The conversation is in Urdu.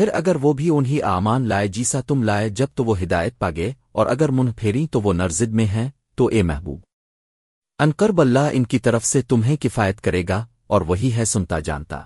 پھر اگر وہ بھی انہی آمان لائے جیسا تم لائے جب تو وہ ہدایت پاگے اور اگر منہ پھیری تو وہ نرزد میں ہیں، تو اے محبوب۔ انکرب اللہ ان کی طرف سے تمہیں کفایت کرے گا، اور وہی ہے سنتا جانتا۔